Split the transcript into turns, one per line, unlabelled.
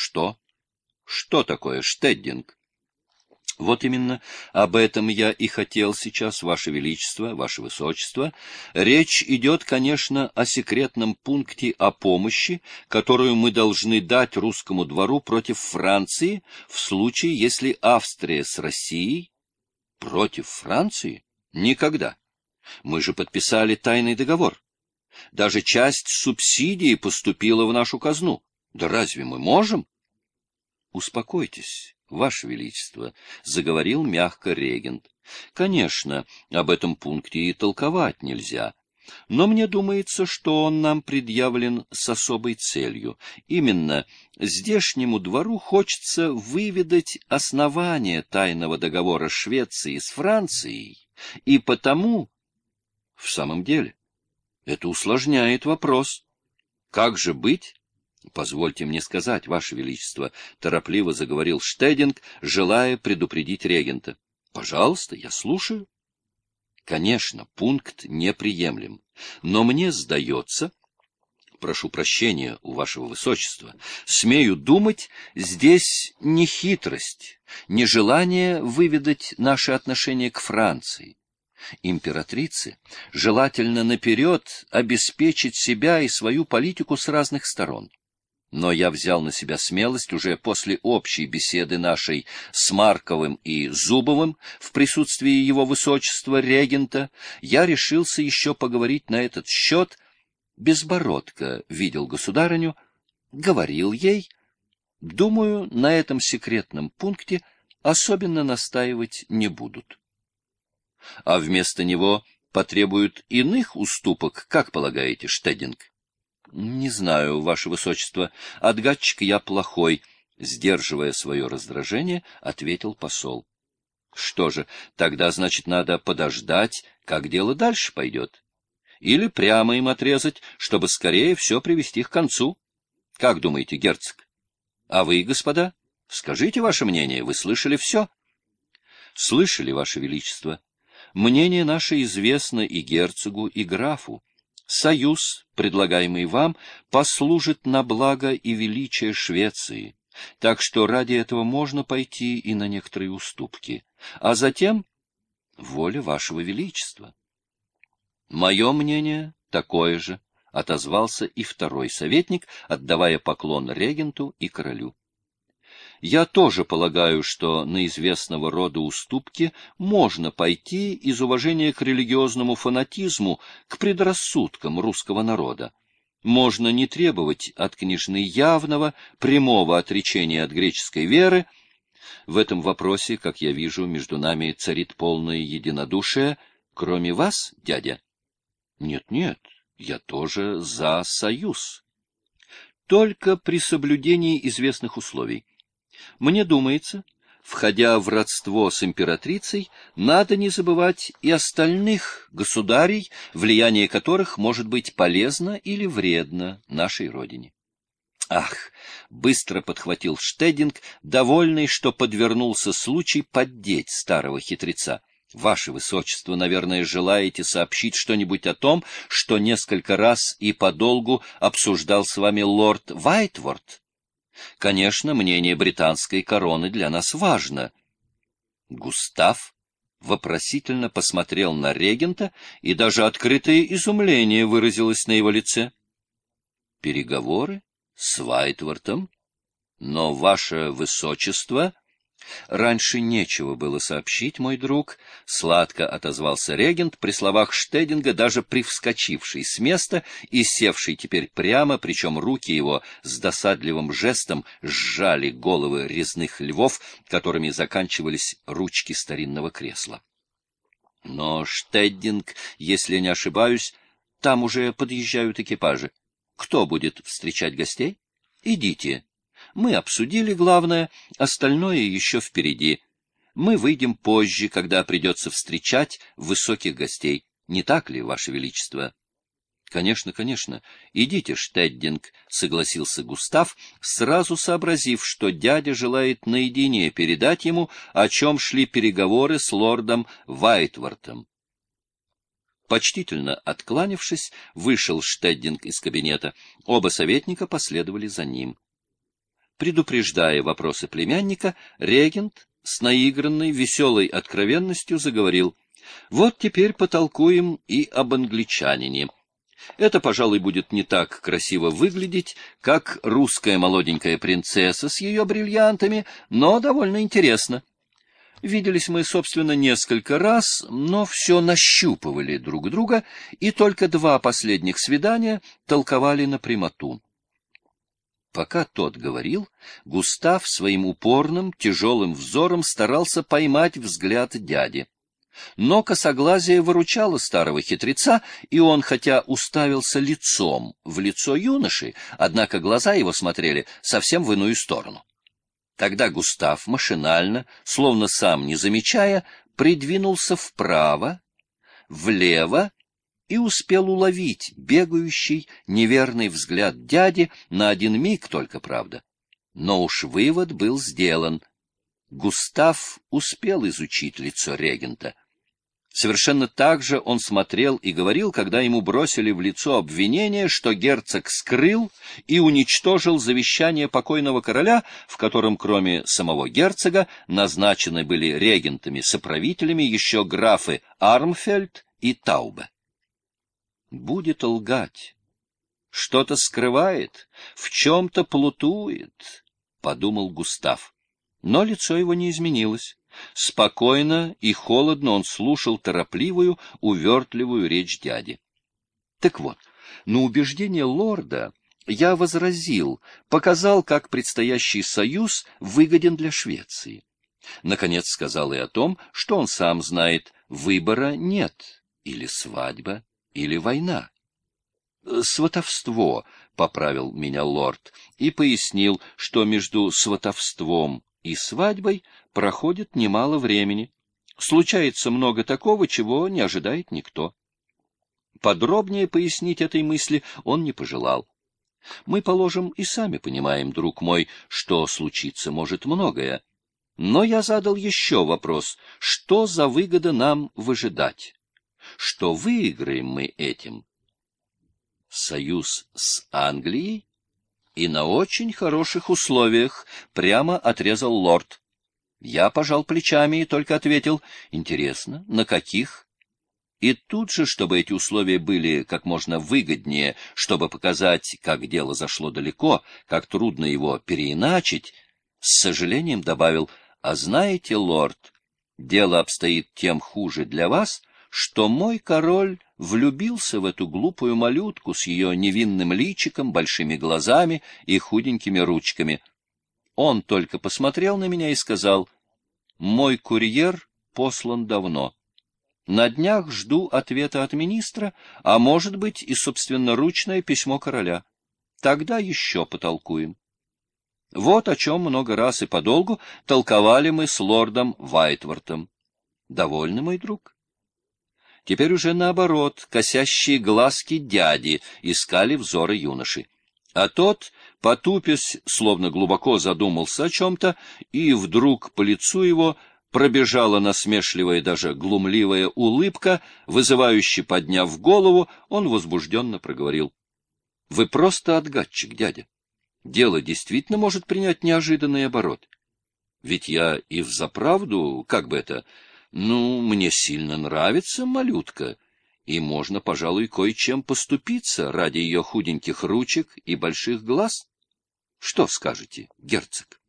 Что? Что такое штеддинг? Вот именно об этом я и хотел сейчас, Ваше Величество, Ваше Высочество. Речь идет, конечно, о секретном пункте о помощи, которую мы должны дать русскому двору против Франции в случае, если Австрия с Россией... Против Франции? Никогда. Мы же подписали тайный договор. Даже часть субсидии поступила в нашу казну. Да разве мы можем? Успокойтесь, Ваше Величество, — заговорил мягко регент. Конечно, об этом пункте и толковать нельзя. Но мне думается, что он нам предъявлен с особой целью. Именно здешнему двору хочется выведать основание тайного договора Швеции с Францией, и потому... В самом деле, это усложняет вопрос. Как же быть? — Позвольте мне сказать, Ваше Величество, — торопливо заговорил Штединг, желая предупредить регента. — Пожалуйста, я слушаю. — Конечно, пункт неприемлем, но мне сдается... Прошу прощения у вашего высочества. Смею думать, здесь не хитрость, не желание выведать наши отношения к Франции. Императрице желательно наперед обеспечить себя и свою политику с разных сторон. Но я взял на себя смелость уже после общей беседы нашей с Марковым и Зубовым в присутствии его высочества регента, я решился еще поговорить на этот счет. Безбородко видел государыню, говорил ей. Думаю, на этом секретном пункте особенно настаивать не будут. А вместо него потребуют иных уступок, как полагаете, Штединг? — Не знаю, ваше высочество. Отгадчик я плохой, — сдерживая свое раздражение, ответил посол. — Что же, тогда, значит, надо подождать, как дело дальше пойдет. Или прямо им отрезать, чтобы скорее все привести к концу. Как думаете, герцог? А вы, господа, скажите ваше мнение, вы слышали все? — Слышали, ваше величество. Мнение наше известно и герцогу, и графу. Союз, предлагаемый вам, послужит на благо и величие Швеции, так что ради этого можно пойти и на некоторые уступки, а затем воля вашего величества. Мое мнение такое же, — отозвался и второй советник, отдавая поклон регенту и королю. Я тоже полагаю, что на известного рода уступки можно пойти из уважения к религиозному фанатизму, к предрассудкам русского народа. Можно не требовать от княжны явного, прямого отречения от греческой веры. В этом вопросе, как я вижу, между нами царит полное единодушие, кроме вас, дядя. Нет-нет, я тоже за союз. Только при соблюдении известных условий. Мне думается, входя в родство с императрицей, надо не забывать и остальных государей, влияние которых может быть полезно или вредно нашей родине. Ах, быстро подхватил Штединг, довольный, что подвернулся случай поддеть старого хитреца. Ваше Высочество, наверное, желаете сообщить что-нибудь о том, что несколько раз и подолгу обсуждал с вами лорд Вайтворд? Конечно, мнение британской короны для нас важно. Густав вопросительно посмотрел на регента, и даже открытое изумление выразилось на его лице. Переговоры с Вайтвортом? Но, ваше высочество, Раньше нечего было сообщить, мой друг, — сладко отозвался регент при словах Штединга, даже привскочивший с места и севший теперь прямо, причем руки его с досадливым жестом сжали головы резных львов, которыми заканчивались ручки старинного кресла. Но Штеддинг, если не ошибаюсь, там уже подъезжают экипажи. Кто будет встречать гостей? Идите, мы обсудили главное, остальное еще впереди. Мы выйдем позже, когда придется встречать высоких гостей. Не так ли, Ваше Величество? — Конечно, конечно. Идите, Штеддинг, — согласился Густав, сразу сообразив, что дядя желает наедине передать ему, о чем шли переговоры с лордом Вайтвортом. Почтительно откланившись, вышел Штеддинг из кабинета. Оба советника последовали за ним. Предупреждая вопросы племянника, регент с наигранной веселой откровенностью заговорил. «Вот теперь потолкуем и об англичанине». Это, пожалуй, будет не так красиво выглядеть, как русская молоденькая принцесса с ее бриллиантами, но довольно интересно. Виделись мы, собственно, несколько раз, но все нащупывали друг друга, и только два последних свидания толковали на прямоту. Пока тот говорил, Густав своим упорным, тяжелым взором старался поймать взгляд дяди. Но косоглазие выручало старого хитреца, и он, хотя уставился лицом в лицо юноши, однако глаза его смотрели совсем в иную сторону. Тогда Густав машинально, словно сам не замечая, придвинулся вправо, влево и успел уловить бегающий неверный взгляд дяди на один миг только, правда. Но уж вывод был сделан. Густав успел изучить лицо регента. Совершенно так же он смотрел и говорил, когда ему бросили в лицо обвинение, что герцог скрыл и уничтожил завещание покойного короля, в котором, кроме самого герцога, назначены были регентами-соправителями еще графы Армфельд и Таубе. Будет лгать. Что-то скрывает, в чем-то плутует, — подумал Густав. Но лицо его не изменилось. Спокойно и холодно он слушал торопливую, увертливую речь дяди. Так вот, на убеждение лорда я возразил, показал, как предстоящий союз выгоден для Швеции. Наконец сказал и о том, что он сам знает, выбора нет, или свадьба, или война. «Сватовство», — поправил меня лорд, и пояснил, что между сватовством и свадьбой проходит немало времени. Случается много такого, чего не ожидает никто. Подробнее пояснить этой мысли он не пожелал. Мы, положим, и сами понимаем, друг мой, что случиться может многое. Но я задал еще вопрос, что за выгода нам выжидать? Что выиграем мы этим? Союз с Англией? И на очень хороших условиях, прямо отрезал лорд. Я пожал плечами и только ответил, интересно, на каких? И тут же, чтобы эти условия были как можно выгоднее, чтобы показать, как дело зашло далеко, как трудно его переиначить, с сожалением добавил, а знаете, лорд, дело обстоит тем хуже для вас, что мой король влюбился в эту глупую малютку с ее невинным личиком, большими глазами и худенькими ручками. Он только посмотрел на меня и сказал, «Мой курьер послан давно. На днях жду ответа от министра, а может быть и собственноручное письмо короля. Тогда еще потолкуем». Вот о чем много раз и подолгу толковали мы с лордом Вайтвортом. Довольны, мой друг? Теперь уже наоборот, косящие глазки дяди искали взоры юноши. А тот, потупясь, словно глубоко задумался о чем-то, и вдруг по лицу его пробежала насмешливая, даже глумливая улыбка, вызывающе подняв голову, он возбужденно проговорил. — Вы просто отгадчик, дядя. Дело действительно может принять неожиданный оборот. Ведь я и взаправду, как бы это, ну, мне сильно нравится малютка, и можно, пожалуй, кое-чем поступиться ради ее худеньких ручек и больших глаз. Что скажете, герцог?